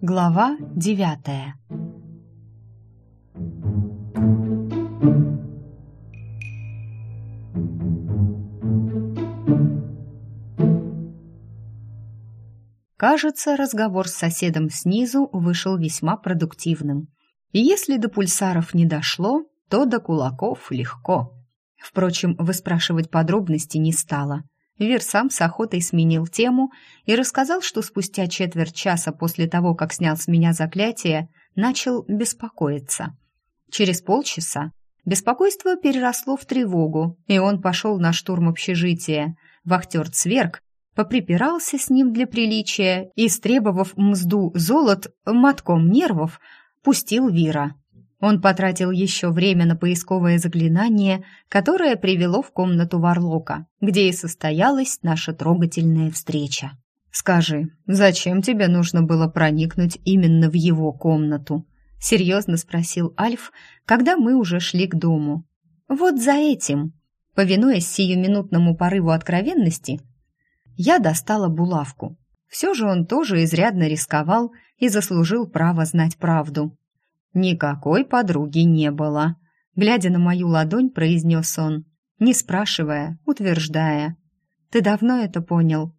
Глава девятая Кажется, разговор с соседом снизу вышел весьма продуктивным. И если до пульсаров не дошло, то до кулаков легко. Впрочем, выспрашивать подробности не стала. Вир сам с охотой сменил тему и рассказал, что спустя четверть часа после того, как снял с меня заклятие, начал беспокоиться. Через полчаса беспокойство переросло в тревогу, и он пошел на штурм общежития. Вахтер Цверк поприпирался с ним для приличия и, стребовав мзду золот мотком нервов, пустил Вира. Он потратил еще время на поисковое заклинание, которое привело в комнату Варлока, где и состоялась наша трогательная встреча. «Скажи, зачем тебе нужно было проникнуть именно в его комнату?» — серьезно спросил Альф, когда мы уже шли к дому. «Вот за этим!» Повинуясь сиюминутному порыву откровенности, я достала булавку. Все же он тоже изрядно рисковал и заслужил право знать правду. Никакой подруги не было. Глядя на мою ладонь, произнес он, не спрашивая, утверждая. «Ты давно это понял?»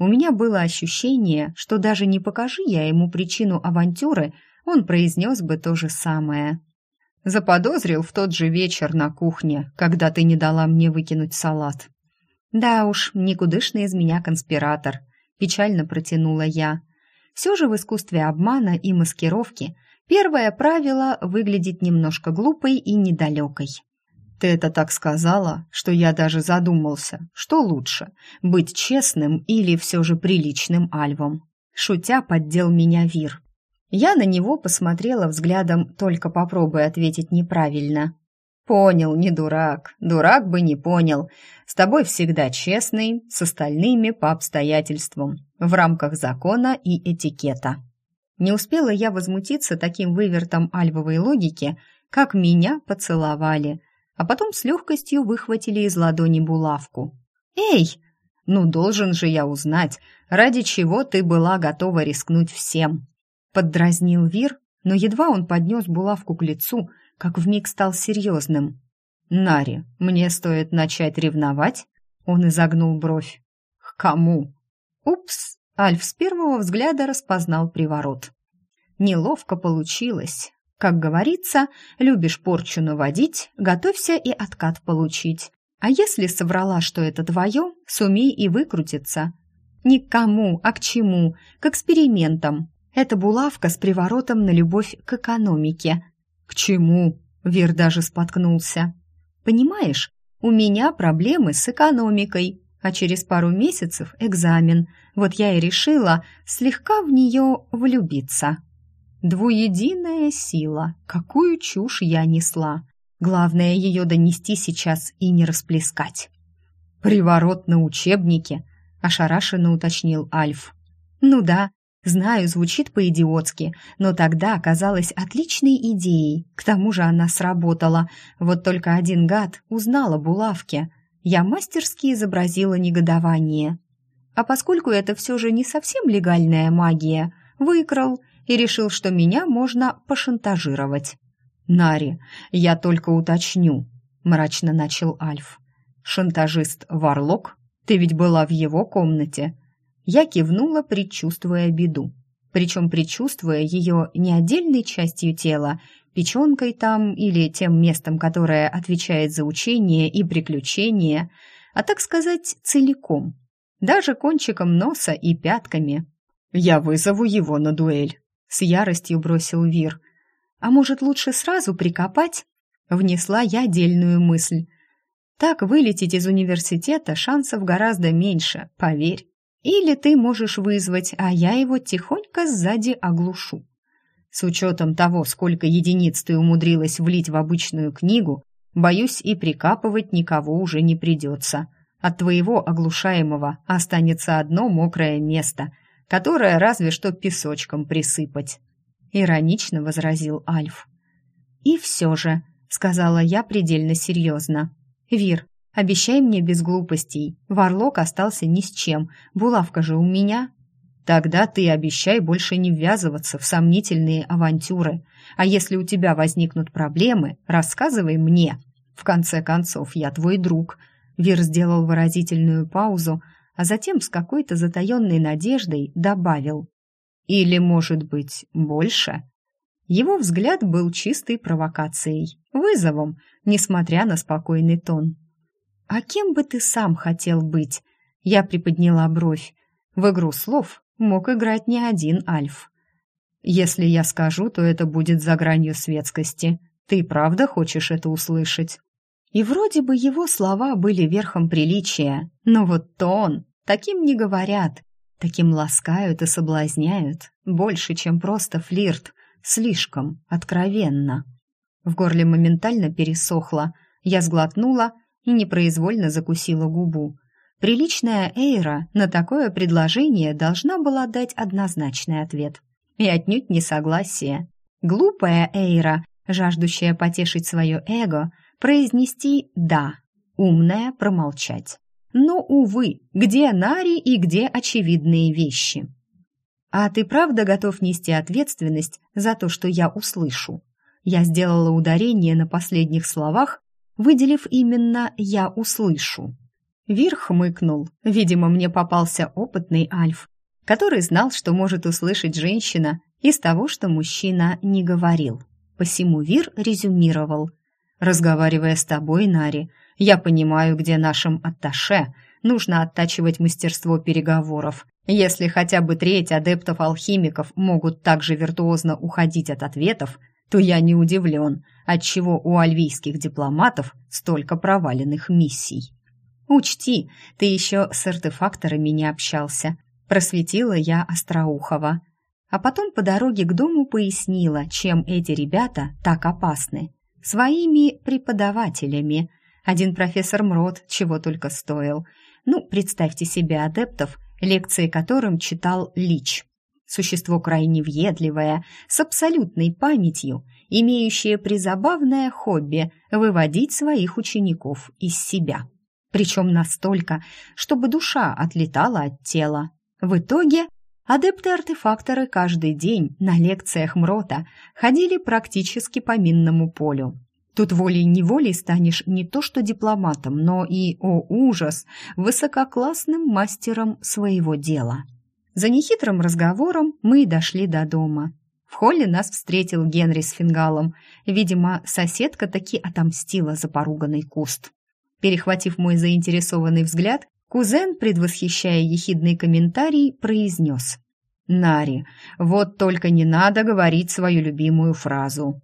У меня было ощущение, что даже не покажи я ему причину авантюры, он произнес бы то же самое. Заподозрил в тот же вечер на кухне, когда ты не дала мне выкинуть салат. Да уж, никудышный из меня конспиратор, печально протянула я. Все же в искусстве обмана и маскировки первое правило выглядеть немножко глупой и недалекой. Ты это так сказала, что я даже задумался, что лучше, быть честным или все же приличным альвом. Шутя поддел меня Вир. Я на него посмотрела взглядом, только попробуй ответить неправильно. Понял, не дурак. Дурак бы не понял. С тобой всегда честный, с остальными по обстоятельствам, в рамках закона и этикета. Не успела я возмутиться таким вывертом альвовой логики, как меня поцеловали, а потом с легкостью выхватили из ладони булавку. «Эй! Ну, должен же я узнать, ради чего ты была готова рискнуть всем!» Поддразнил Вир, но едва он поднес булавку к лицу, как вмиг стал серьезным. «Нари, мне стоит начать ревновать?» Он изогнул бровь. «К кому?» «Упс!» Альф с первого взгляда распознал приворот. Неловко получилось. Как говорится, любишь порчу наводить, готовься и откат получить. А если соврала, что это твое, сумей и выкрутиться. Ни к кому, а к чему, к экспериментам. Это булавка с приворотом на любовь к экономике, «К чему?» — Вир даже споткнулся. «Понимаешь, у меня проблемы с экономикой, а через пару месяцев экзамен. Вот я и решила слегка в нее влюбиться». Двуединая сила. Какую чушь я несла. Главное ее донести сейчас и не расплескать. «Приворот на учебнике», — ошарашенно уточнил Альф. «Ну да, Знаю, звучит по-идиотски, но тогда оказалась отличной идеей. К тому же она сработала. Вот только один гад узнал о булавке. Я мастерски изобразила негодование. А поскольку это все же не совсем легальная магия, выкрал и решил, что меня можно пошантажировать. «Нари, я только уточню», — мрачно начал Альф. «Шантажист Варлок? Ты ведь была в его комнате. Я кивнула, предчувствуя беду. Причем предчувствуя ее не отдельной частью тела, печенкой там или тем местом, которое отвечает за учение и приключения, а, так сказать, целиком. Даже кончиком носа и пятками. «Я вызову его на дуэль», — с яростью бросил Вир. «А может, лучше сразу прикопать?» Внесла я дельную мысль. Так вылететь из университета шансов гораздо меньше, поверь. Или ты можешь вызвать, а я его тихонько сзади оглушу. С учетом того, сколько единиц ты умудрилась влить в обычную книгу, боюсь, и прикапывать никого уже не придется. От твоего оглушаемого останется одно мокрое место, которое разве что песочком присыпать. Иронично возразил Альф. И все же, сказала я предельно серьезно. Вир, Обещай мне без глупостей. Варлок остался ни с чем. Булавка же у меня. Тогда ты обещай больше не ввязываться в сомнительные авантюры. А если у тебя возникнут проблемы, рассказывай мне. В конце концов, я твой друг. Вир сделал выразительную паузу, а затем с какой-то затаенной надеждой добавил. Или, может быть, больше? Его взгляд был чистой провокацией, вызовом, несмотря на спокойный тон. «А кем бы ты сам хотел быть?» Я приподняла бровь. В игру слов мог играть не один Альф. «Если я скажу, то это будет за гранью светскости. Ты правда хочешь это услышать?» И вроде бы его слова были верхом приличия, но вот тон, таким не говорят, таким ласкают и соблазняют, больше, чем просто флирт, слишком откровенно. В горле моментально пересохло, я сглотнула и непроизвольно закусила губу. Приличная Эйра на такое предложение должна была дать однозначный ответ. И отнюдь не согласие. Глупая Эйра, жаждущая потешить свое эго, произнести «да», умная промолчать. Но, увы, где Нари и где очевидные вещи? «А ты правда готов нести ответственность за то, что я услышу?» Я сделала ударение на последних словах, выделив именно «я услышу». Вир хмыкнул. Видимо, мне попался опытный альф, который знал, что может услышать женщина из того, что мужчина не говорил. Посему Вир резюмировал. «Разговаривая с тобой, Нари, я понимаю, где нашим атташе нужно оттачивать мастерство переговоров. Если хотя бы треть адептов-алхимиков могут так же виртуозно уходить от ответов, то я не удивлен, отчего у альвийских дипломатов столько проваленных миссий. «Учти, ты еще с артефакторами не общался», – просветила я Остроухова. А потом по дороге к дому пояснила, чем эти ребята так опасны. Своими преподавателями. Один профессор Мрот чего только стоил. Ну, представьте себе адептов, лекции которым читал Лич существо крайне въедливое, с абсолютной памятью, имеющее призабавное хобби выводить своих учеников из себя. Причем настолько, чтобы душа отлетала от тела. В итоге адепты-артефакторы каждый день на лекциях МРОТа ходили практически по минному полю. Тут волей-неволей станешь не то что дипломатом, но и, о ужас, высококлассным мастером своего дела. За нехитрым разговором мы и дошли до дома. В холле нас встретил Генри с фингалом. Видимо, соседка таки отомстила за поруганный куст. Перехватив мой заинтересованный взгляд, кузен, предвосхищая ехидный комментарий, произнес. «Нари, вот только не надо говорить свою любимую фразу».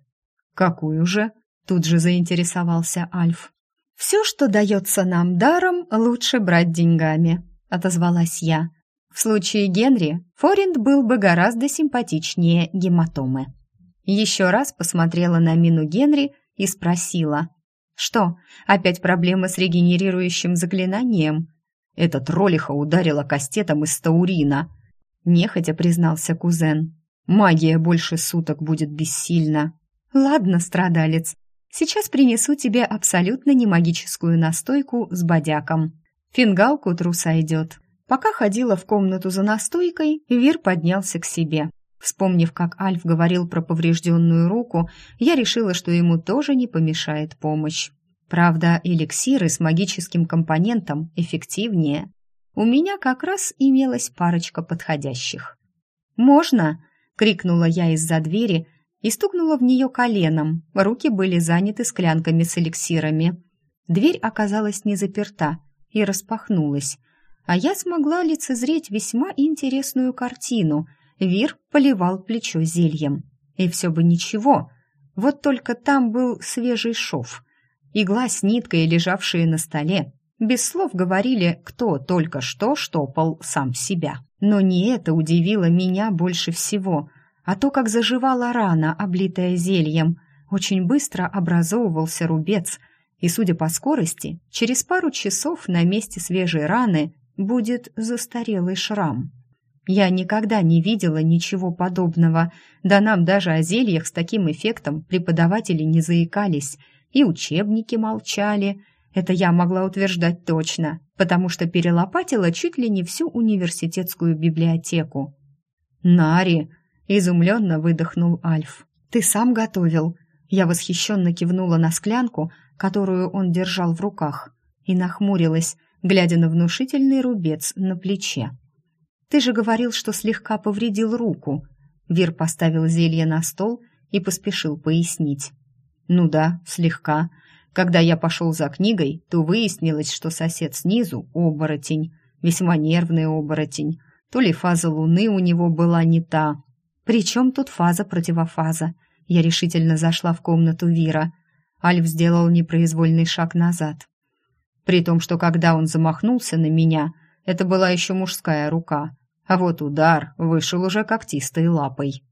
«Какую же?» — тут же заинтересовался Альф. «Все, что дается нам даром, лучше брать деньгами», — отозвалась я. В случае Генри Форинд был бы гораздо симпатичнее гематомы. Еще раз посмотрела на мину Генри и спросила. «Что, опять проблемы с регенерирующим заклинанием?» «Эта троллиха ударила кастетом из таурина», — нехотя признался кузен. «Магия больше суток будет бессильна». «Ладно, страдалец, сейчас принесу тебе абсолютно немагическую настойку с бодяком. Фингал к утру сойдет, Пока ходила в комнату за настойкой, Вир поднялся к себе. Вспомнив, как Альф говорил про поврежденную руку, я решила, что ему тоже не помешает помощь. Правда, эликсиры с магическим компонентом эффективнее. У меня как раз имелась парочка подходящих. «Можно?» — крикнула я из-за двери и стукнула в нее коленом. Руки были заняты склянками с эликсирами. Дверь оказалась не заперта и распахнулась а я смогла лицезреть весьма интересную картину. Вир поливал плечо зельем. И все бы ничего, вот только там был свежий шов. Игла с ниткой, лежавшие на столе, без слов говорили, кто только что штопал сам себя. Но не это удивило меня больше всего, а то, как заживала рана, облитая зельем. Очень быстро образовывался рубец, и, судя по скорости, через пару часов на месте свежей раны будет застарелый шрам. Я никогда не видела ничего подобного, да нам даже о зельях с таким эффектом преподаватели не заикались, и учебники молчали. Это я могла утверждать точно, потому что перелопатила чуть ли не всю университетскую библиотеку. «Нари!» — изумленно выдохнул Альф. «Ты сам готовил?» Я восхищенно кивнула на склянку, которую он держал в руках, и нахмурилась, глядя на внушительный рубец на плече. «Ты же говорил, что слегка повредил руку». Вир поставил зелье на стол и поспешил пояснить. «Ну да, слегка. Когда я пошел за книгой, то выяснилось, что сосед снизу — оборотень, весьма нервный оборотень. То ли фаза луны у него была не та. Причем тут фаза-противофаза. Я решительно зашла в комнату Вира. Альф сделал непроизвольный шаг назад. При том, что когда он замахнулся на меня, это была еще мужская рука, а вот удар вышел уже когтистой лапой.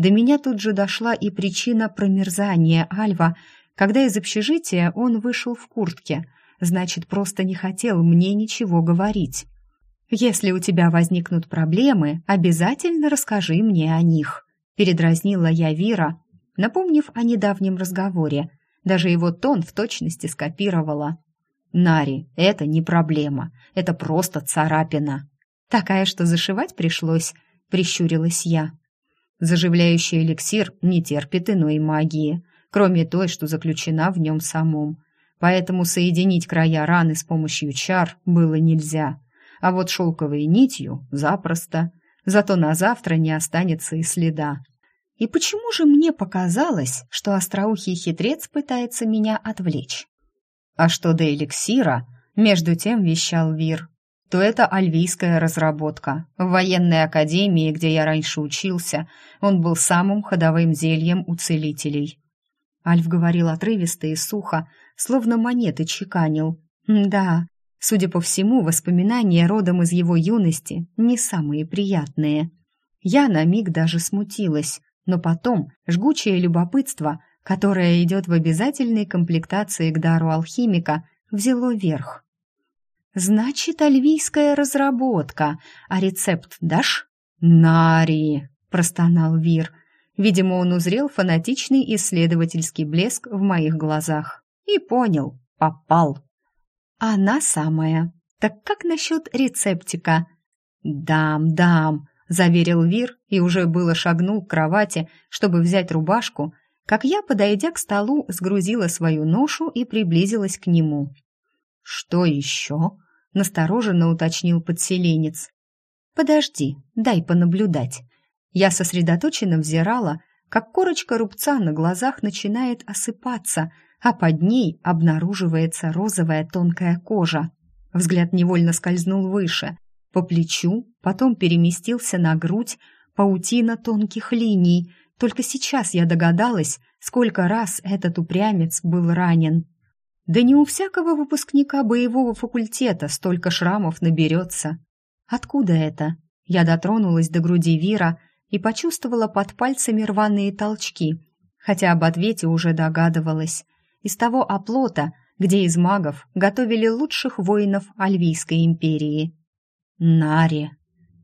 До меня тут же дошла и причина промерзания Альва — когда из общежития он вышел в куртке, значит, просто не хотел мне ничего говорить. «Если у тебя возникнут проблемы, обязательно расскажи мне о них», — передразнила я Вира, напомнив о недавнем разговоре. Даже его тон в точности скопировала. «Нари, это не проблема, это просто царапина». «Такая, что зашивать пришлось», — прищурилась я. Заживляющий эликсир не терпит иной магии кроме той, что заключена в нем самом. Поэтому соединить края раны с помощью чар было нельзя. А вот шелковой нитью запросто. Зато на завтра не останется и следа. И почему же мне показалось, что остроухий хитрец пытается меня отвлечь? А что до эликсира, между тем вещал Вир, то это альвийская разработка. В военной академии, где я раньше учился, он был самым ходовым зельем у целителей. Альф говорил отрывисто и сухо, словно монеты чеканил. Да, судя по всему, воспоминания родом из его юности не самые приятные. Я на миг даже смутилась, но потом жгучее любопытство, которое идет в обязательной комплектации к дару алхимика, взяло верх. «Значит, альвийская разработка. А рецепт дашь?» «Нари!» — простонал Вир, Видимо, он узрел фанатичный исследовательский блеск в моих глазах. И понял, попал. Она самая. Так как насчет рецептика? «Дам, дам», — заверил Вир и уже было шагнул к кровати, чтобы взять рубашку, как я, подойдя к столу, сгрузила свою ношу и приблизилась к нему. «Что еще?» — настороженно уточнил подселенец. «Подожди, дай понаблюдать», я сосредоточенно взирала, как корочка рубца на глазах начинает осыпаться, а под ней обнаруживается розовая тонкая кожа. Взгляд невольно скользнул выше, по плечу, потом переместился на грудь, паутина тонких линий. Только сейчас я догадалась, сколько раз этот упрямец был ранен. Да не у всякого выпускника боевого факультета столько шрамов наберется. Откуда это? Я дотронулась до груди Вира, и почувствовала под пальцами рваные толчки, хотя об ответе уже догадывалась. Из того оплота, где из магов готовили лучших воинов Альвийской империи. Нари.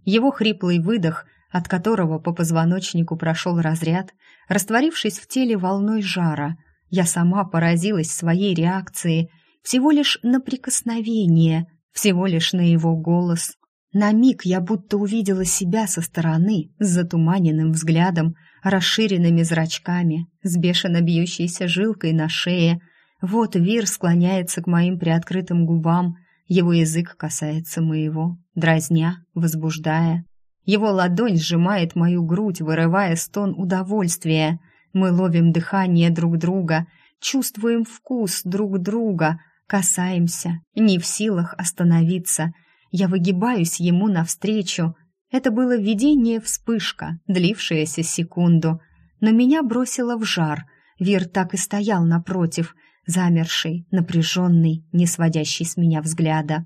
Его хриплый выдох, от которого по позвоночнику прошел разряд, растворившись в теле волной жара. Я сама поразилась своей реакции, всего лишь на прикосновение, всего лишь на его голос. На миг я будто увидела себя со стороны, с затуманенным взглядом, расширенными зрачками, с бешено бьющейся жилкой на шее. Вот Вир склоняется к моим приоткрытым губам, его язык касается моего, дразня, возбуждая. Его ладонь сжимает мою грудь, вырывая стон удовольствия. Мы ловим дыхание друг друга, чувствуем вкус друг друга, касаемся, не в силах остановиться — я выгибаюсь ему навстречу. Это было видение-вспышка, длившаяся секунду. Но меня бросило в жар. Вир так и стоял напротив, замерший, напряженный, не сводящий с меня взгляда.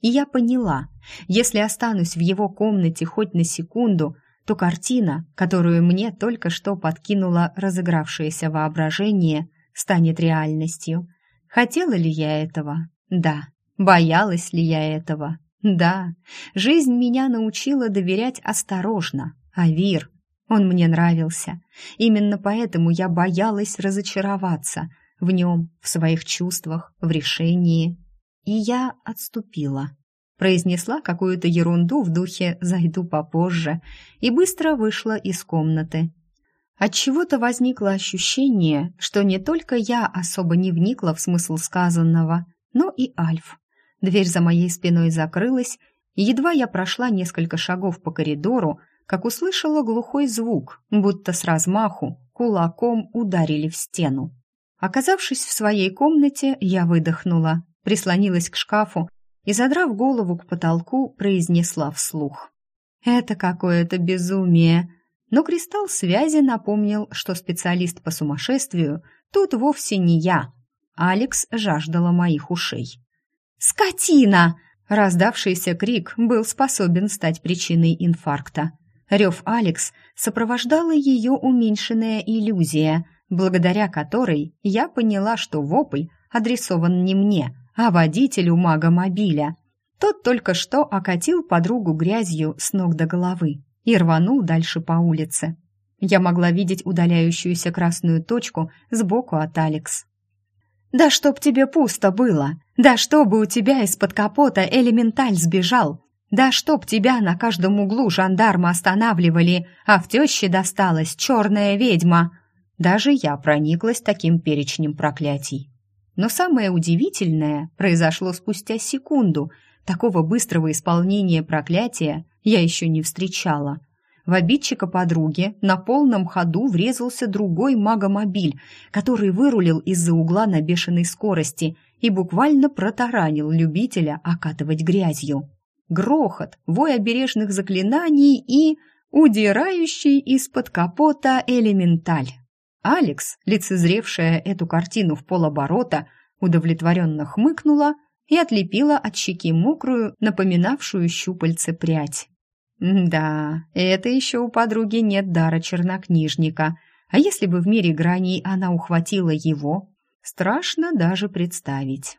И я поняла, если останусь в его комнате хоть на секунду, то картина, которую мне только что подкинуло разыгравшееся воображение, станет реальностью. Хотела ли я этого? Да. Боялась ли я этого? Да, жизнь меня научила доверять осторожно, а Вир, он мне нравился. Именно поэтому я боялась разочароваться. в нем, в своих чувствах, в решении. И я отступила. Произнесла какую-то ерунду в духе «зайду попозже» и быстро вышла из комнаты. Отчего-то возникло ощущение, что не только я особо не вникла в смысл сказанного, но и Альф. Дверь за моей спиной закрылась, едва я прошла несколько шагов по коридору, как услышала глухой звук, будто с размаху кулаком ударили в стену. Оказавшись в своей комнате, я выдохнула, прислонилась к шкафу и, задрав голову к потолку, произнесла вслух. «Это какое-то безумие!» Но кристалл связи напомнил, что специалист по сумасшествию тут вовсе не я. Алекс жаждала моих ушей. «Скотина!» Раздавшийся крик был способен стать причиной инфаркта. Рев Алекс сопровождала ее уменьшенная иллюзия, благодаря которой я поняла, что вопль адресован не мне, а водителю мага-мобиля. Тот только что окатил подругу грязью с ног до головы и рванул дальше по улице. Я могла видеть удаляющуюся красную точку сбоку от Алекс. «Да чтоб тебе пусто было! Да чтобы у тебя из-под капота элементаль сбежал! Да чтоб тебя на каждом углу жандармы останавливали, а в теще досталась черная ведьма!» Даже я прониклась таким перечнем проклятий. Но самое удивительное произошло спустя секунду. Такого быстрого исполнения проклятия я еще не встречала. В обидчика подруги на полном ходу врезался другой магомобиль, который вырулил из-за угла на бешеной скорости и буквально протаранил любителя окатывать грязью. Грохот, вой обережных заклинаний и удирающий из-под капота элементаль. Алекс, лицезревшая эту картину в полоборота, удовлетворенно хмыкнула и отлепила от щеки мокрую, напоминавшую щупальце прядь. Да, это еще у подруги нет дара чернокнижника. А если бы в мире граней она ухватила его, страшно даже представить.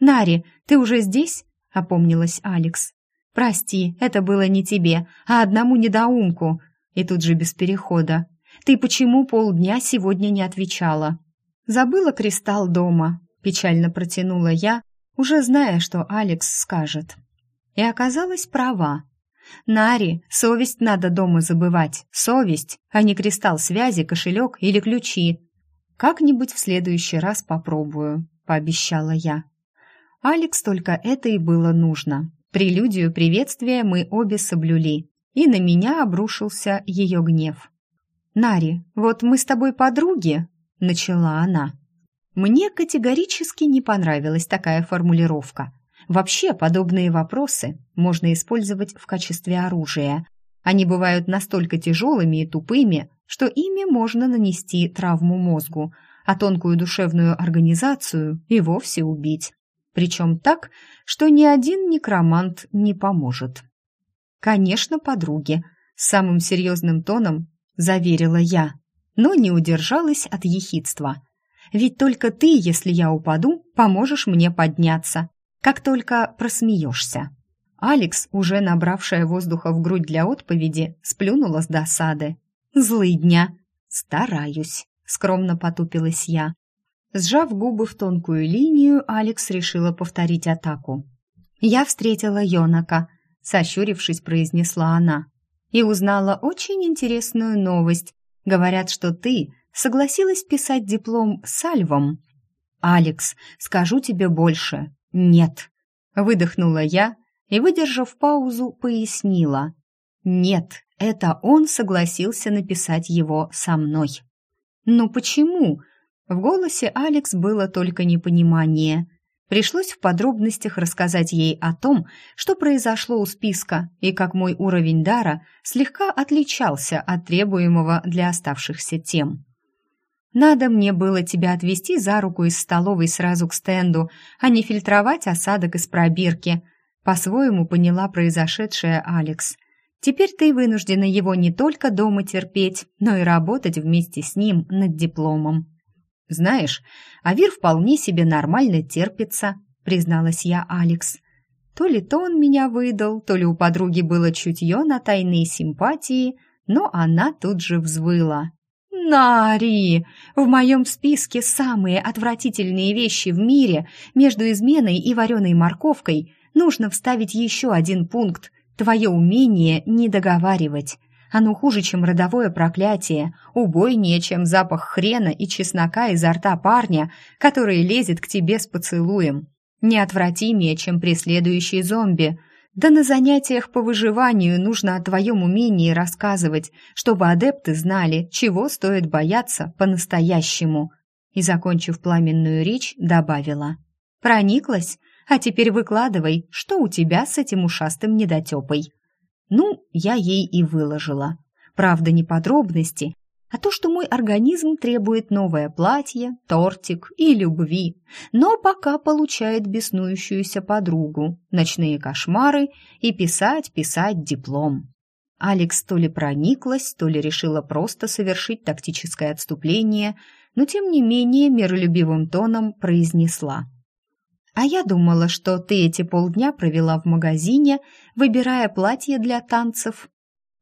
«Нари, ты уже здесь?» — опомнилась Алекс. «Прости, это было не тебе, а одному недоумку». И тут же без перехода. «Ты почему полдня сегодня не отвечала?» «Забыла кристалл дома», — печально протянула я, уже зная, что Алекс скажет. И оказалась права. Нари, совесть надо дома забывать. Совесть, а не кристалл связи, кошелек или ключи. Как-нибудь в следующий раз попробую, пообещала я. Алекс только это и было нужно. Прелюдию приветствия мы обе соблюли, и на меня обрушился ее гнев. «Нари, вот мы с тобой подруги», — начала она. Мне категорически не понравилась такая формулировка. Вообще, подобные вопросы можно использовать в качестве оружия. Они бывают настолько тяжелыми и тупыми, что ими можно нанести травму мозгу, а тонкую душевную организацию и вовсе убить. Причем так, что ни один некромант не поможет. «Конечно, подруги», — самым серьезным тоном заверила я, но не удержалась от ехидства. «Ведь только ты, если я упаду, поможешь мне подняться как только просмеешься. Алекс, уже набравшая воздуха в грудь для отповеди, сплюнула с досады. «Злыдня!» «Стараюсь», — скромно потупилась я. Сжав губы в тонкую линию, Алекс решила повторить атаку. «Я встретила Йонака», — сощурившись, произнесла она. «И узнала очень интересную новость. Говорят, что ты согласилась писать диплом с Альвом». «Алекс, скажу тебе больше. «Нет», — выдохнула я и, выдержав паузу, пояснила. «Нет, это он согласился написать его со мной». «Ну почему?» В голосе Алекс было только непонимание. Пришлось в подробностях рассказать ей о том, что произошло у списка и как мой уровень дара слегка отличался от требуемого для оставшихся тем. Надо мне было тебя отвезти за руку из столовой сразу к стенду, а не фильтровать осадок из пробирки. По-своему поняла произошедшее Алекс. Теперь ты вынуждена его не только дома терпеть, но и работать вместе с ним над дипломом. Знаешь, Авир вполне себе нормально терпится, призналась я Алекс. То ли то он меня выдал, то ли у подруги было чутье на тайные симпатии, но она тут же взвыла. Нари! В моем списке самые отвратительные вещи в мире между изменой и вареной морковкой нужно вставить еще один пункт – твое умение не договаривать. Оно хуже, чем родовое проклятие, убойнее, чем запах хрена и чеснока изо рта парня, который лезет к тебе с поцелуем. Неотвратимее, чем преследующий зомби. Да на занятиях по выживанию нужно о твоем умении рассказывать, чтобы адепты знали, чего стоит бояться по-настоящему. И, закончив пламенную речь, добавила. «Прониклась? А теперь выкладывай, что у тебя с этим ушастым недотепой». Ну, я ей и выложила. Правда, не подробности, а то, что мой организм требует новое платье, тортик и любви, но пока получает беснующуюся подругу, ночные кошмары и писать, писать диплом. Алекс то ли прониклась, то ли решила просто совершить тактическое отступление, но тем не менее миролюбивым тоном произнесла. А я думала, что ты эти полдня провела в магазине, выбирая платье для танцев.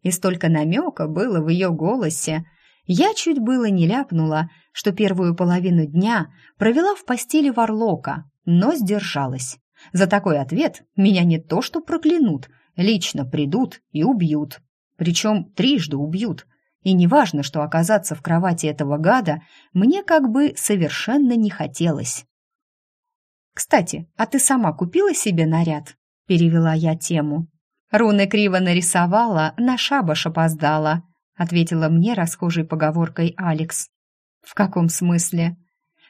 И столько намека было в ее голосе. Я чуть было не ляпнула, что первую половину дня провела в постели Варлока, но сдержалась. За такой ответ меня не то что проклянут, лично придут и убьют. Причем трижды убьют. И неважно, что оказаться в кровати этого гада мне как бы совершенно не хотелось. «Кстати, а ты сама купила себе наряд?» — перевела я тему. «Руны криво нарисовала, на шабаш опоздала», — ответила мне расхожей поговоркой Алекс. «В каком смысле?»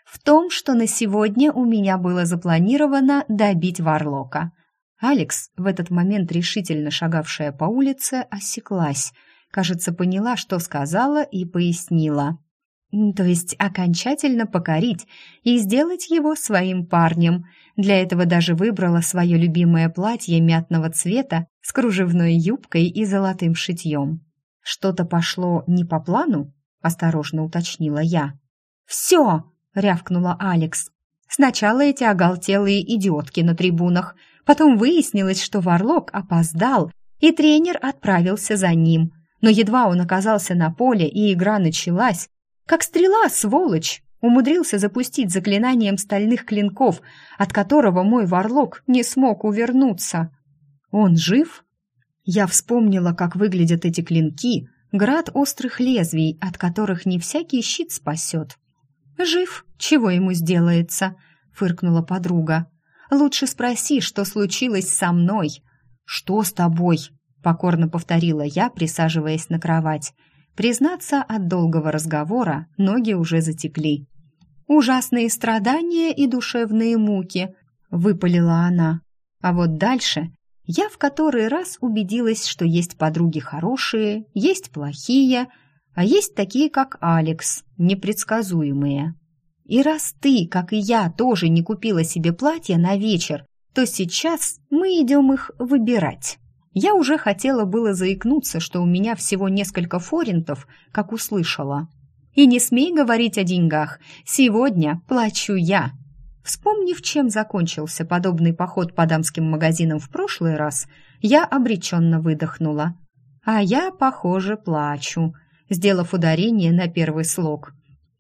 «В том, что на сегодня у меня было запланировано добить Варлока». Алекс, в этот момент решительно шагавшая по улице, осеклась. Кажется, поняла, что сказала, и пояснила. То есть окончательно покорить и сделать его своим парнем. Для этого даже выбрала свое любимое платье мятного цвета с кружевной юбкой и золотым шитьем. «Что-то пошло не по плану?» – осторожно уточнила я. «Все!» – рявкнула Алекс. «Сначала эти оголтелые идиотки на трибунах, потом выяснилось, что Варлок опоздал, и тренер отправился за ним. Но едва он оказался на поле и игра началась, как стрела, сволочь! Умудрился запустить заклинанием стальных клинков, от которого мой варлок не смог увернуться. Он жив? Я вспомнила, как выглядят эти клинки, град острых лезвий, от которых не всякий щит спасет. «Жив, чего ему сделается?» — фыркнула подруга. «Лучше спроси, что случилось со мной». «Что с тобой?» — покорно повторила я, присаживаясь на кровать. Признаться, от долгого разговора ноги уже затекли. «Ужасные страдания и душевные муки», — выпалила она. А вот дальше я в который раз убедилась, что есть подруги хорошие, есть плохие, а есть такие, как Алекс, непредсказуемые. И раз ты, как и я, тоже не купила себе платье на вечер, то сейчас мы идем их выбирать. Я уже хотела было заикнуться, что у меня всего несколько форинтов, как услышала. «И не смей говорить о деньгах. Сегодня плачу я». Вспомнив, чем закончился подобный поход по дамским магазинам в прошлый раз, я обреченно выдохнула. «А я, похоже, плачу», сделав ударение на первый слог.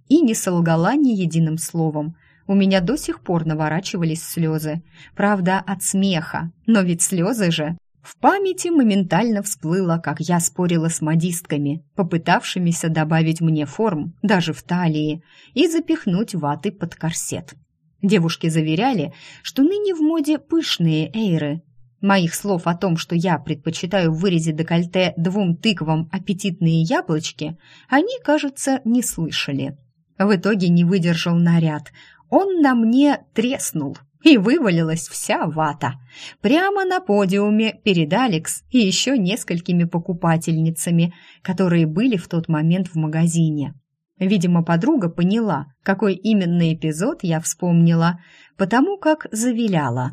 И не солгала ни единым словом. У меня до сих пор наворачивались слезы. Правда, от смеха. Но ведь слезы же в памяти моментально всплыло, как я спорила с модистками, попытавшимися добавить мне форм даже в талии и запихнуть ваты под корсет. Девушки заверяли, что ныне в моде пышные эйры. Моих слов о том, что я предпочитаю в вырезе декольте двум тыквам аппетитные яблочки, они, кажется, не слышали. В итоге не выдержал наряд. Он на мне треснул, и вывалилась вся вата. Прямо на подиуме перед Алекс и еще несколькими покупательницами, которые были в тот момент в магазине. Видимо, подруга поняла, какой именно эпизод я вспомнила, потому как завиляла.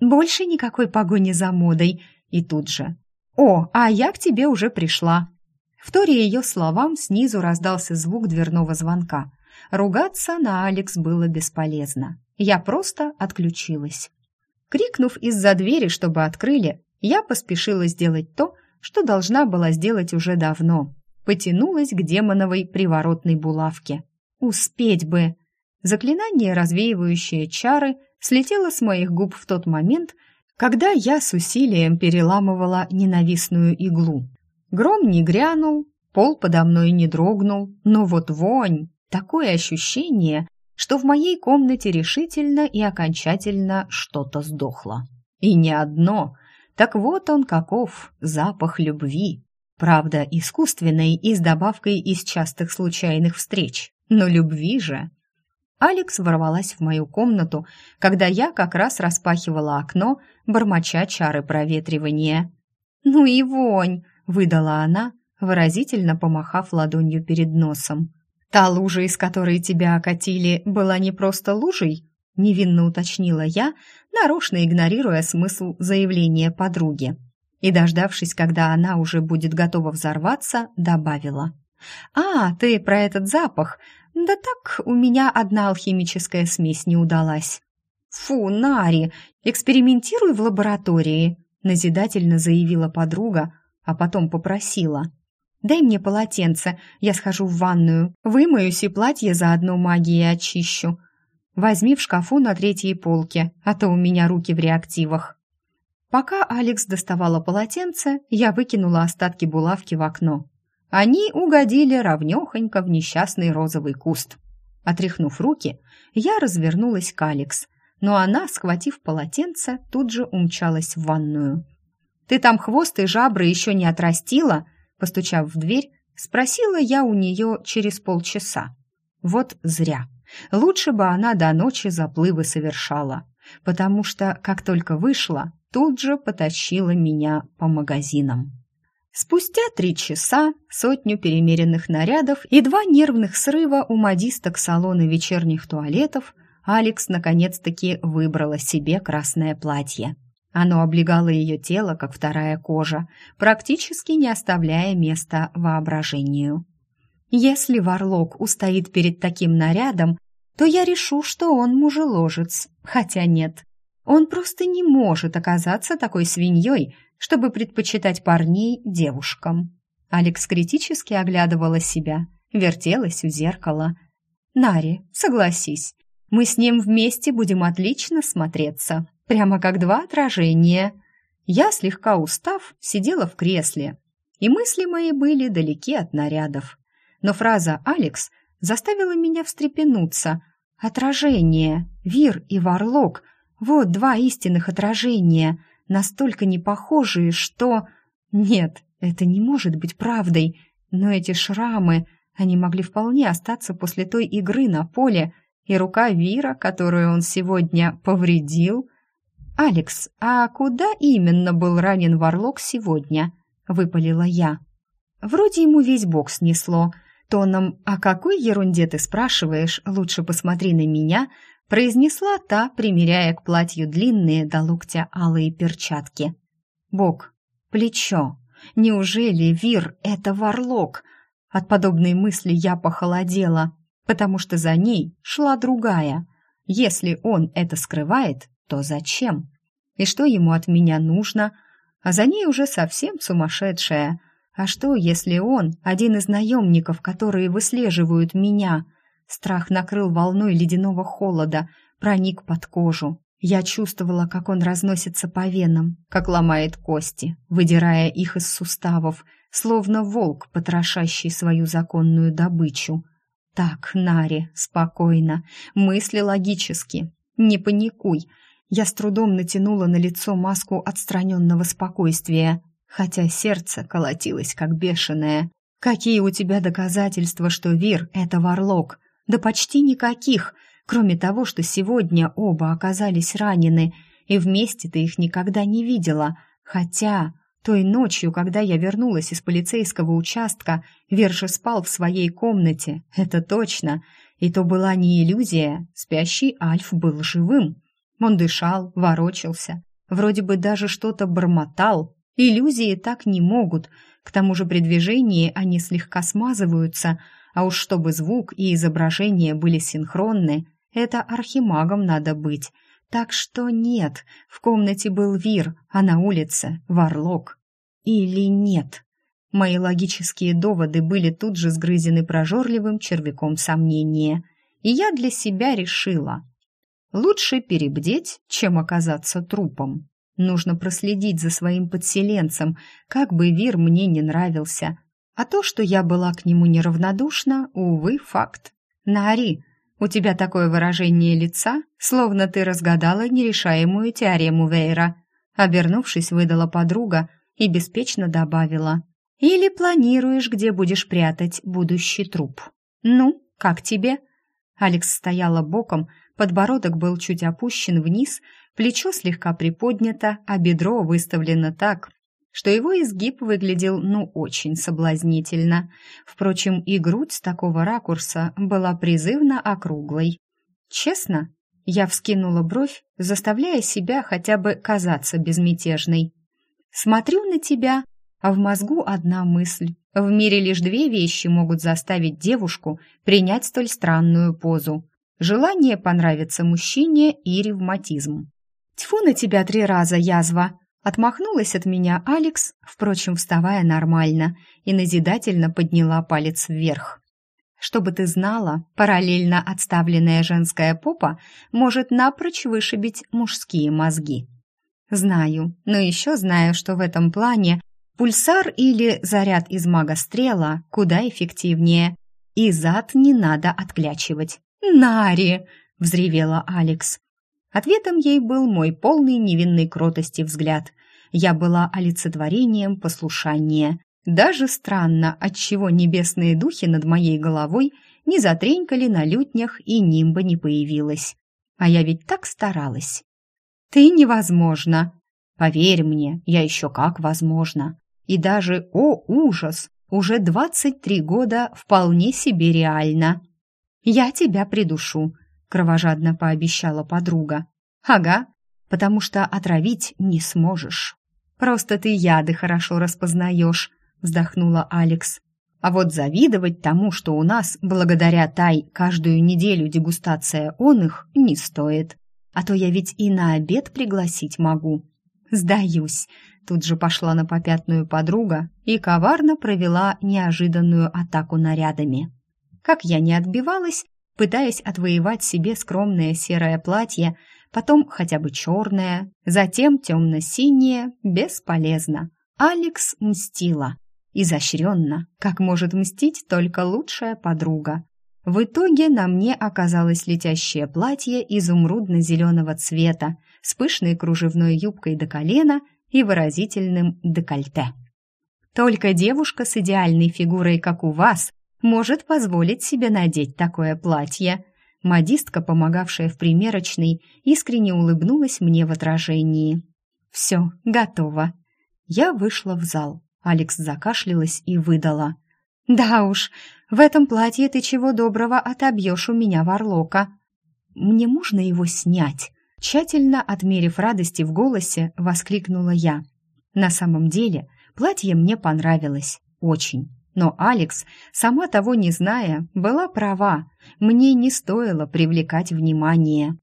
«Больше никакой погони за модой!» И тут же. «О, а я к тебе уже пришла!» Вторя ее словам, снизу раздался звук дверного звонка. Ругаться на Алекс было бесполезно. Я просто отключилась. Крикнув из-за двери, чтобы открыли, я поспешила сделать то, что должна была сделать уже давно. потянулась к демоновой приворотной булавке. Успеть бы! Заклинание, развеивающее чары, слетело с моих губ в тот момент, когда я с усилием переламывала ненавистную иглу. Гром не грянул, пол подо мной не дрогнул, но вот вонь, такое ощущение, что в моей комнате решительно и окончательно что-то сдохло. И не одно. Так вот он каков, запах любви. Правда, искусственный и с добавкой из частых случайных встреч. Но любви же. Алекс ворвалась в мою комнату, когда я как раз распахивала окно, бормоча чары проветривания. «Ну и вонь!» — выдала она, выразительно помахав ладонью перед носом. «Та лужа, из которой тебя окатили, была не просто лужей?» — невинно уточнила я, нарочно игнорируя смысл заявления подруги. И, дождавшись, когда она уже будет готова взорваться, добавила. «А, ты про этот запах. Да так, у меня одна алхимическая смесь не удалась». «Фу, Нари, экспериментируй в лаборатории», — назидательно заявила подруга, а потом попросила. «Дай мне полотенце, я схожу в ванную, вымоюсь и платье заодно магией очищу. Возьми в шкафу на третьей полке, а то у меня руки в реактивах». Пока Алекс доставала полотенце, я выкинула остатки булавки в окно. Они угодили ровнёхонько в несчастный розовый куст. Отряхнув руки, я развернулась к Алекс, но она, схватив полотенце, тут же умчалась в ванную. «Ты там хвост и жабры еще не отрастила?» Постучав в дверь, спросила я у нее через полчаса. Вот зря. Лучше бы она до ночи заплывы совершала, потому что, как только вышла, тут же потащила меня по магазинам. Спустя три часа, сотню перемеренных нарядов и два нервных срыва у модисток салона вечерних туалетов, Алекс наконец-таки выбрала себе красное платье. Оно облегало ее тело, как вторая кожа, практически не оставляя места воображению. Если Варлок устоит перед таким нарядом, то я решу, что он мужеложец. Хотя нет, он просто не может оказаться такой свиньей, чтобы предпочитать парней девушкам. Алекс критически оглядывала себя, вертелась у зеркала. «Нари, согласись, мы с ним вместе будем отлично смотреться, прямо как два отражения». Я, слегка устав, сидела в кресле, и мысли мои были далеки от нарядов. Но фраза «Алекс» заставила меня встрепенуться. Отражение, Вир и Варлок — вот два истинных отражения — настолько непохожие, что... Нет, это не может быть правдой, но эти шрамы, они могли вполне остаться после той игры на поле, и рука Вира, которую он сегодня повредил... «Алекс, а куда именно был ранен Варлок сегодня?» — выпалила я. «Вроде ему весь бок снесло», тоном «О какой ерунде ты спрашиваешь? Лучше посмотри на меня», произнесла та, примеряя к платью длинные до локтя алые перчатки. Бок, плечо. Неужели Вир — это варлок? От подобной мысли я похолодела, потому что за ней шла другая. Если он это скрывает, то зачем? И что ему от меня нужно? А за ней уже совсем сумасшедшая. А что, если он один из наемников, которые выслеживают меня — Страх накрыл волной ледяного холода, проник под кожу. Я чувствовала, как он разносится по венам, как ломает кости, выдирая их из суставов, словно волк, потрошащий свою законную добычу. Так, Нари, спокойно, мысли логически, не паникуй. Я с трудом натянула на лицо маску отстраненного спокойствия, хотя сердце колотилось как бешеное. Какие у тебя доказательства, что Вир — это варлок? Да почти никаких, кроме того, что сегодня оба оказались ранены, и вместе ты их никогда не видела. Хотя той ночью, когда я вернулась из полицейского участка, Верша спал в своей комнате, это точно. И то была не иллюзия, спящий Альф был живым. Он дышал, ворочался, вроде бы даже что-то бормотал. Иллюзии так не могут, к тому же при движении они слегка смазываются – а уж чтобы звук и изображение были синхронны, это архимагом надо быть. Так что нет, в комнате был Вир, а на улице — Варлок. Или нет? Мои логические доводы были тут же сгрызены прожорливым червяком сомнения. И я для себя решила. Лучше перебдеть, чем оказаться трупом. Нужно проследить за своим подселенцем, как бы Вир мне не нравился. А то, что я была к нему неравнодушна, увы, факт. Нари, у тебя такое выражение лица, словно ты разгадала нерешаемую теорему Вейра. Обернувшись, выдала подруга и беспечно добавила. Или планируешь, где будешь прятать будущий труп. Ну, как тебе? Алекс стояла боком, подбородок был чуть опущен вниз, плечо слегка приподнято, а бедро выставлено так, что его изгиб выглядел ну очень соблазнительно. Впрочем, и грудь с такого ракурса была призывно округлой. Честно, я вскинула бровь, заставляя себя хотя бы казаться безмятежной. Смотрю на тебя, а в мозгу одна мысль. В мире лишь две вещи могут заставить девушку принять столь странную позу. Желание понравиться мужчине и ревматизм. «Тьфу на тебя три раза, язва!» Отмахнулась от меня Алекс, впрочем, вставая нормально, и назидательно подняла палец вверх. Чтобы ты знала, параллельно отставленная женская попа может напрочь вышибить мужские мозги. Знаю, но еще знаю, что в этом плане пульсар или заряд из мага-стрела куда эффективнее. И зад не надо отклячивать. «Нари!» — взревела Алекс. Ответом ей был мой полный невинной кротости взгляд. Я была олицетворением послушания. Даже странно, отчего небесные духи над моей головой не затренькали на лютнях и нимба не появилась. А я ведь так старалась. «Ты невозможно!» «Поверь мне, я еще как возможно!» И даже, о ужас, уже двадцать три года вполне себе реально. «Я тебя придушу», кровожадно пообещала подруга. Ага, потому что отравить не сможешь. Просто ты яды хорошо распознаешь, вздохнула Алекс. А вот завидовать тому, что у нас, благодаря Тай, каждую неделю дегустация он их, не стоит. А то я ведь и на обед пригласить могу. Сдаюсь. Тут же пошла на попятную подруга и коварно провела неожиданную атаку нарядами. Как я не отбивалась, пытаясь отвоевать себе скромное серое платье, потом хотя бы черное, затем темно-синее, бесполезно. Алекс мстила. Изощренно, как может мстить только лучшая подруга. В итоге на мне оказалось летящее платье изумрудно-зеленого цвета с пышной кружевной юбкой до колена и выразительным декольте. Только девушка с идеальной фигурой, как у вас, может позволить себе надеть такое платье. Модистка, помогавшая в примерочной, искренне улыбнулась мне в отражении. «Все, готово». Я вышла в зал. Алекс закашлялась и выдала. «Да уж, в этом платье ты чего доброго отобьешь у меня варлока. Мне можно его снять?» Тщательно отмерив радости в голосе, воскликнула я. На самом деле, платье мне понравилось. Очень. Но Алекс, сама того не зная, была права. Мне не стоило привлекать внимание.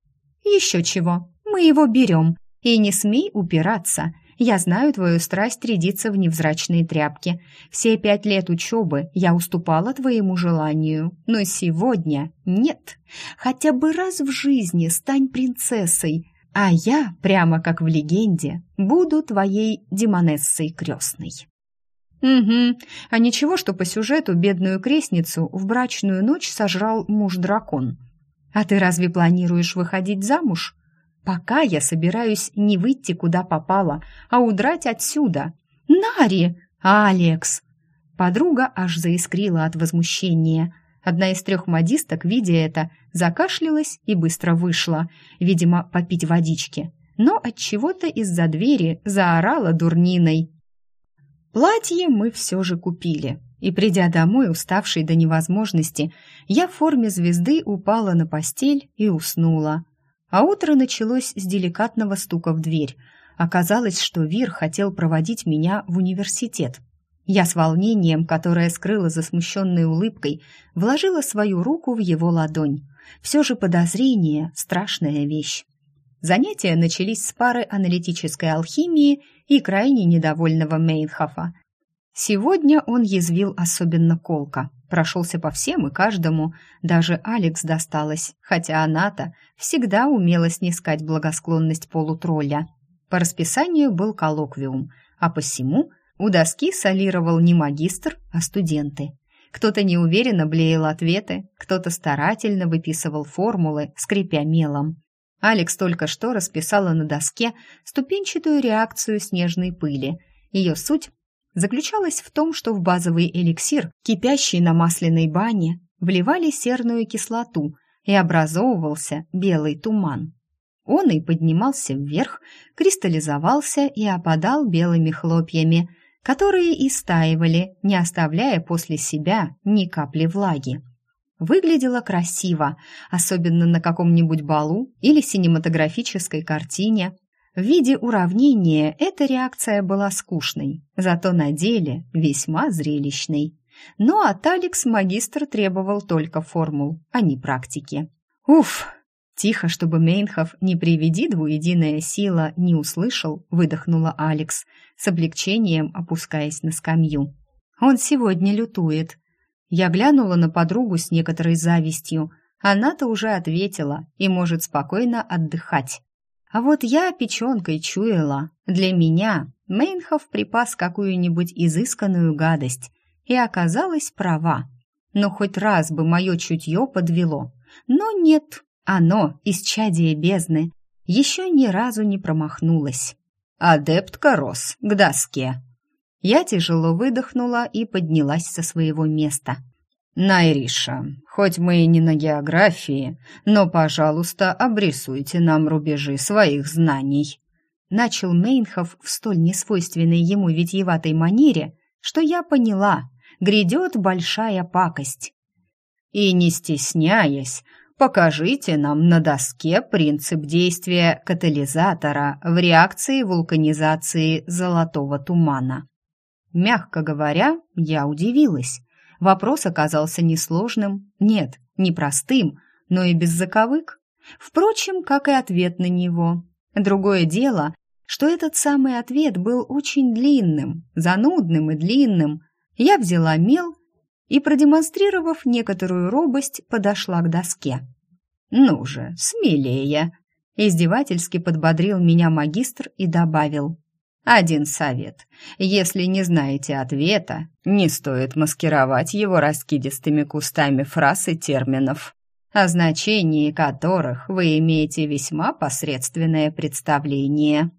«Еще чего, мы его берем. И не смей упираться. Я знаю твою страсть рядиться в невзрачные тряпки. Все пять лет учебы я уступала твоему желанию. Но сегодня нет. Хотя бы раз в жизни стань принцессой. А я, прямо как в легенде, буду твоей демонессой крестной». «Угу. А ничего, что по сюжету бедную крестницу в брачную ночь сожрал муж-дракон. А ты разве планируешь выходить замуж? Пока я собираюсь не выйти куда попало, а удрать отсюда. Нари! Алекс!» Подруга аж заискрила от возмущения. Одна из трех модисток, видя это, закашлялась и быстро вышла, видимо, попить водички. Но от чего то из-за двери заорала дурниной. Платье мы все же купили, и, придя домой, уставшей до невозможности, я в форме звезды упала на постель и уснула. А утро началось с деликатного стука в дверь. Оказалось, что Вир хотел проводить меня в университет. Я с волнением, которое скрыла за смущенной улыбкой, вложила свою руку в его ладонь. Все же подозрение — страшная вещь. Занятия начались с пары аналитической алхимии и крайне недовольного Мейнхофа. Сегодня он язвил особенно колко, прошелся по всем и каждому, даже Алекс досталось, хотя она-то всегда умела снискать благосклонность полутролля. По расписанию был коллоквиум, а посему у доски солировал не магистр, а студенты. Кто-то неуверенно блеял ответы, кто-то старательно выписывал формулы, скрипя мелом. Алекс только что расписала на доске ступенчатую реакцию снежной пыли. Ее суть заключалась в том, что в базовый эликсир, кипящий на масляной бане, вливали серную кислоту, и образовывался белый туман. Он и поднимался вверх, кристаллизовался и опадал белыми хлопьями, которые истаивали, не оставляя после себя ни капли влаги. Выглядело красиво, особенно на каком-нибудь балу или синематографической картине. В виде уравнения эта реакция была скучной, зато на деле весьма зрелищной. Но от Алекс магистр требовал только формул, а не практики. Уф, Тихо, чтобы Мейнхов не приведи двуединая сила не услышал, выдохнула Алекс, с облегчением опускаясь на скамью. Он сегодня лютует. Я глянула на подругу с некоторой завистью. Она-то уже ответила и может спокойно отдыхать. А вот я печенкой чуяла. Для меня Мейнхов припас какую-нибудь изысканную гадость и оказалась права. Но хоть раз бы мое чутье подвело. Но нет, оно, исчадие бездны, еще ни разу не промахнулось. «Адепт Корос, к доске!» Я тяжело выдохнула и поднялась со своего места. «Найриша, хоть мы и не на географии, но, пожалуйста, обрисуйте нам рубежи своих знаний». Начал Мейнхов в столь несвойственной ему витьеватой манере, что я поняла, грядет большая пакость. И, не стесняясь, Покажите нам на доске принцип действия катализатора в реакции вулканизации золотого тумана. Мягко говоря, я удивилась. Вопрос оказался несложным, нет, непростым, но и без заковык. Впрочем, как и ответ на него. Другое дело, что этот самый ответ был очень длинным, занудным и длинным. Я взяла мел и, продемонстрировав некоторую робость, подошла к доске. «Ну же, смелее!» Издевательски подбодрил меня магистр и добавил. «Один совет. Если не знаете ответа, не стоит маскировать его раскидистыми кустами фраз и терминов, о значении которых вы имеете весьма посредственное представление».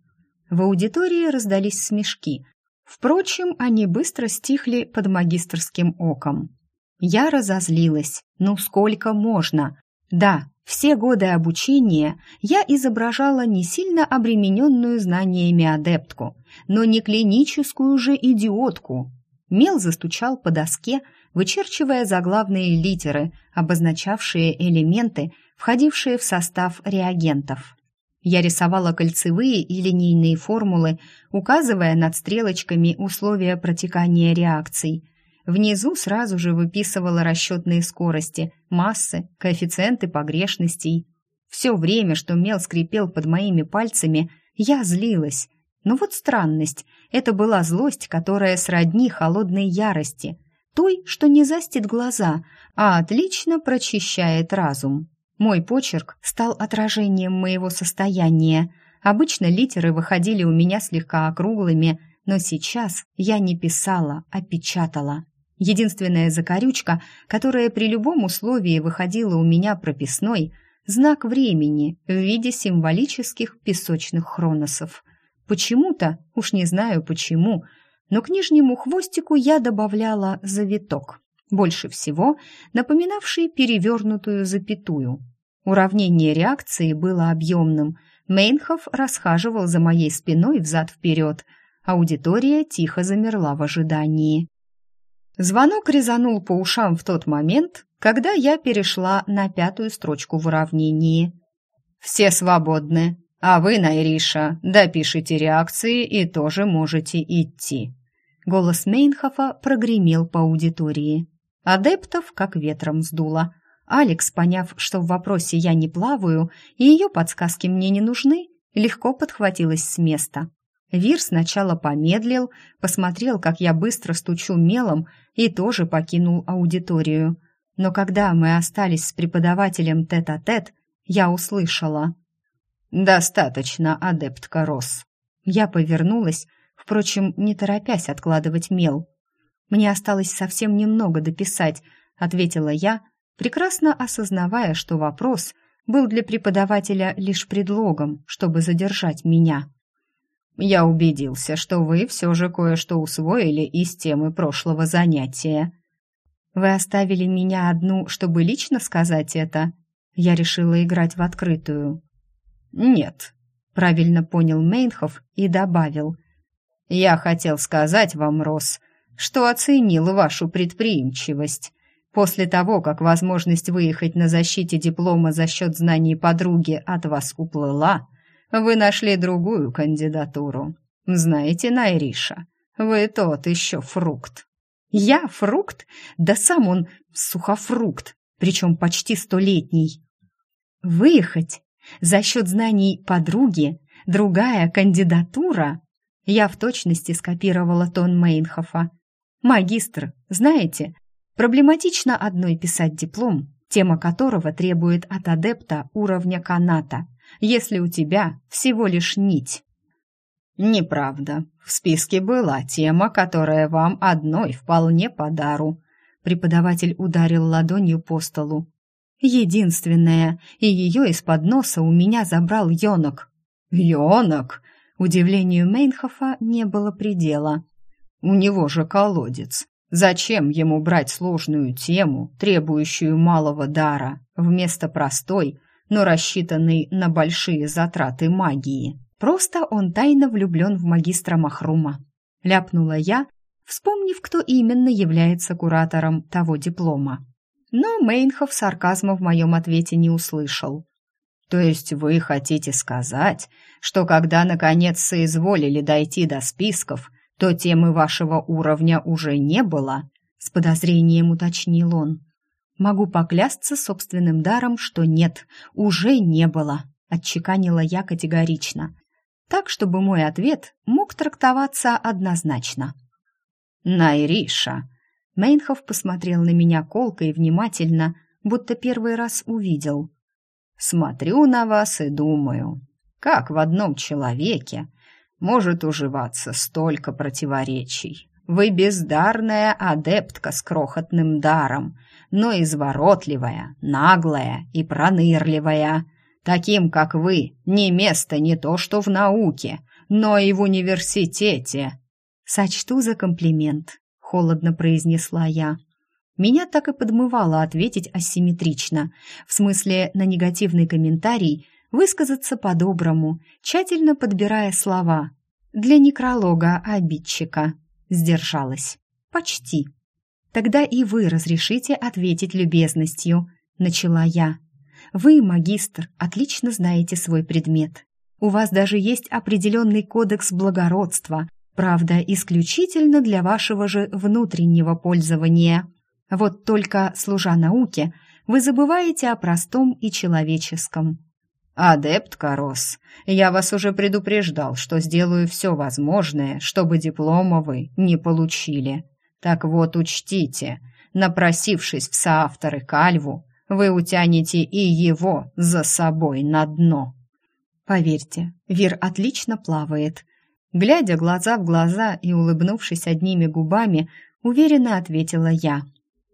В аудитории раздались смешки, Впрочем, они быстро стихли под магистрским оком. Я разозлилась. Ну сколько можно? Да, все годы обучения я изображала не сильно обремененную знаниями адептку, но не клиническую же идиотку. Мел застучал по доске, вычерчивая заглавные литеры, обозначавшие элементы, входившие в состав реагентов. Я рисовала кольцевые и линейные формулы, указывая над стрелочками условия протекания реакций. Внизу сразу же выписывала расчетные скорости, массы, коэффициенты погрешностей. Все время, что мел скрипел под моими пальцами, я злилась. Но вот странность. Это была злость, которая сродни холодной ярости. Той, что не застит глаза, а отлично прочищает разум. Мой почерк стал отражением моего состояния. Обычно литеры выходили у меня слегка округлыми, но сейчас я не писала, а печатала. Единственная закорючка, которая при любом условии выходила у меня прописной, знак времени в виде символических песочных хроносов. Почему-то, уж не знаю почему, но к нижнему хвостику я добавляла завиток больше всего напоминавший перевернутую запятую. Уравнение реакции было объемным. Мейнхоф расхаживал за моей спиной взад-вперед. Аудитория тихо замерла в ожидании. Звонок резанул по ушам в тот момент, когда я перешла на пятую строчку в уравнении. «Все свободны, а вы, Найриша, допишите реакции и тоже можете идти». Голос Мейнхофа прогремел по аудитории. Адептов как ветром сдуло. Алекс, поняв, что в вопросе я не плаваю и ее подсказки мне не нужны, легко подхватилась с места. Вир сначала помедлил, посмотрел, как я быстро стучу мелом, и тоже покинул аудиторию. Но когда мы остались с преподавателем тет-а-тет, -тет, я услышала. «Достаточно, адептка Рос». Я повернулась, впрочем, не торопясь откладывать мел. «Мне осталось совсем немного дописать», — ответила я, прекрасно осознавая, что вопрос был для преподавателя лишь предлогом, чтобы задержать меня. «Я убедился, что вы все же кое-что усвоили из темы прошлого занятия». «Вы оставили меня одну, чтобы лично сказать это?» Я решила играть в открытую. «Нет», — правильно понял Мейнхоф и добавил. «Я хотел сказать вам, Рос, что оценил вашу предприимчивость. После того, как возможность выехать на защите диплома за счет знаний подруги от вас уплыла, вы нашли другую кандидатуру. Знаете, Найриша, вы тот еще фрукт». «Я фрукт? Да сам он сухофрукт, причем почти столетний». «Выехать? За счет знаний подруги другая кандидатура. Я в точности скопировала тон Мейнхофа. Магистр, знаете, проблематично одной писать диплом, тема которого требует от адепта уровня каната, если у тебя всего лишь нить. Неправда. В списке была тема, которая вам одной вполне по дару. Преподаватель ударил ладонью по столу единственная, и ее из-под носа у меня забрал Йонок. Йонок? Удивлению Мейнхофа не было предела. У него же колодец. Зачем ему брать сложную тему, требующую малого дара, вместо простой, но рассчитанной на большие затраты магии? Просто он тайно влюблен в магистра Махрума. Ляпнула я, вспомнив, кто именно является куратором того диплома. Но Мейнхов сарказма в моем ответе не услышал. «То есть вы хотите сказать, что когда, наконец, соизволили дойти до списков, то темы вашего уровня уже не было?» С подозрением уточнил он. «Могу поклясться собственным даром, что нет, уже не было», отчеканила я категорично, так, чтобы мой ответ мог трактоваться однозначно. «Найриша», Мейнхоф посмотрел на меня колко и внимательно, будто первый раз увидел. «Смотрю на вас и думаю, как в одном человеке может уживаться столько противоречий. Вы бездарная адептка с крохотным даром, но изворотливая, наглая и пронырливая. Таким, как вы, не место не то что в науке, но и в университете». «Сочту за комплимент», холодно произнесла я. Меня так и подмывало ответить асимметрично, в смысле на негативный комментарий высказаться по-доброму, тщательно подбирая слова. Для некролога обидчика. Сдержалась. Почти. Тогда и вы разрешите ответить любезностью, начала я. Вы, магистр, отлично знаете свой предмет. У вас даже есть определенный кодекс благородства, Правда, исключительно для вашего же внутреннего пользования. Вот только, служа науке, вы забываете о простом и человеческом. «Адепт Карос, я вас уже предупреждал, что сделаю все возможное, чтобы диплома вы не получили. Так вот, учтите, напросившись в соавторы Кальву, вы утянете и его за собой на дно». Поверьте, Вир отлично плавает, Глядя глаза в глаза и улыбнувшись одними губами, уверенно ответила я.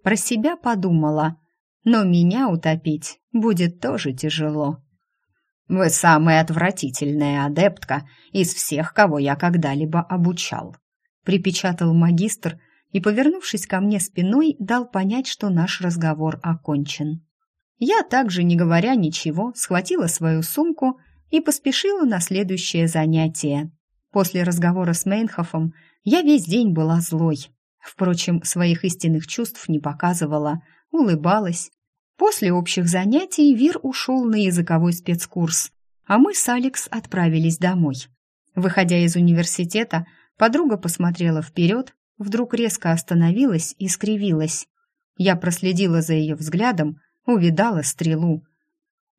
Про себя подумала, но меня утопить будет тоже тяжело. «Вы самая отвратительная адептка из всех, кого я когда-либо обучал», припечатал магистр и, повернувшись ко мне спиной, дал понять, что наш разговор окончен. Я также, не говоря ничего, схватила свою сумку и поспешила на следующее занятие. После разговора с Мейнхофом я весь день была злой. Впрочем, своих истинных чувств не показывала, улыбалась. После общих занятий Вир ушел на языковой спецкурс, а мы с Алекс отправились домой. Выходя из университета, подруга посмотрела вперед, вдруг резко остановилась и скривилась. Я проследила за ее взглядом, увидала стрелу.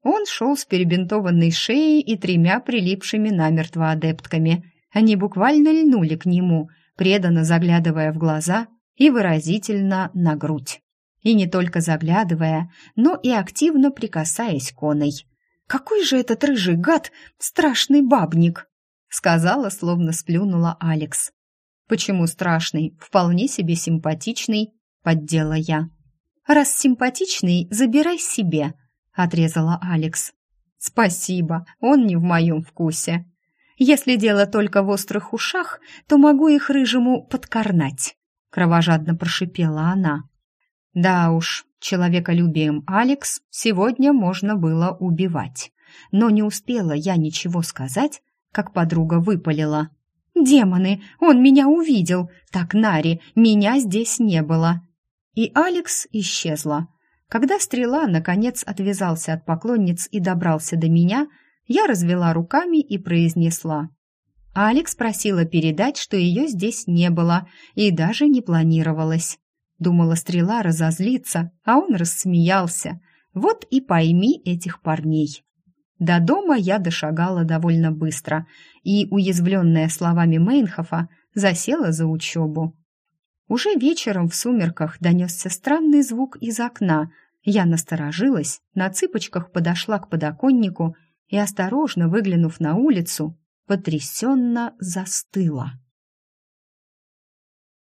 Он шел с перебинтованной шеей и тремя прилипшими намертво адептками – Они буквально льнули к нему, преданно заглядывая в глаза и выразительно на грудь. И не только заглядывая, но и активно прикасаясь к оной. «Какой же этот рыжий гад, страшный бабник!» сказала, словно сплюнула Алекс. «Почему страшный? Вполне себе симпатичный», — поддела я. «Раз симпатичный, забирай себе», — отрезала Алекс. «Спасибо, он не в моем вкусе. Если дело только в острых ушах, то могу их рыжему подкорнать», — кровожадно прошипела она. «Да уж, человеколюбием Алекс сегодня можно было убивать. Но не успела я ничего сказать, как подруга выпалила. «Демоны! Он меня увидел! Так, Нари, меня здесь не было!» И Алекс исчезла. Когда стрела, наконец, отвязался от поклонниц и добрался до меня, я развела руками и произнесла. Алекс просила передать, что ее здесь не было и даже не планировалось. Думала, стрела разозлится, а он рассмеялся. Вот и пойми этих парней. До дома я дошагала довольно быстро и, уязвленная словами Мейнхофа, засела за учебу. Уже вечером в сумерках донесся странный звук из окна. Я насторожилась, на цыпочках подошла к подоконнику и, осторожно выглянув на улицу, потрясенно застыла.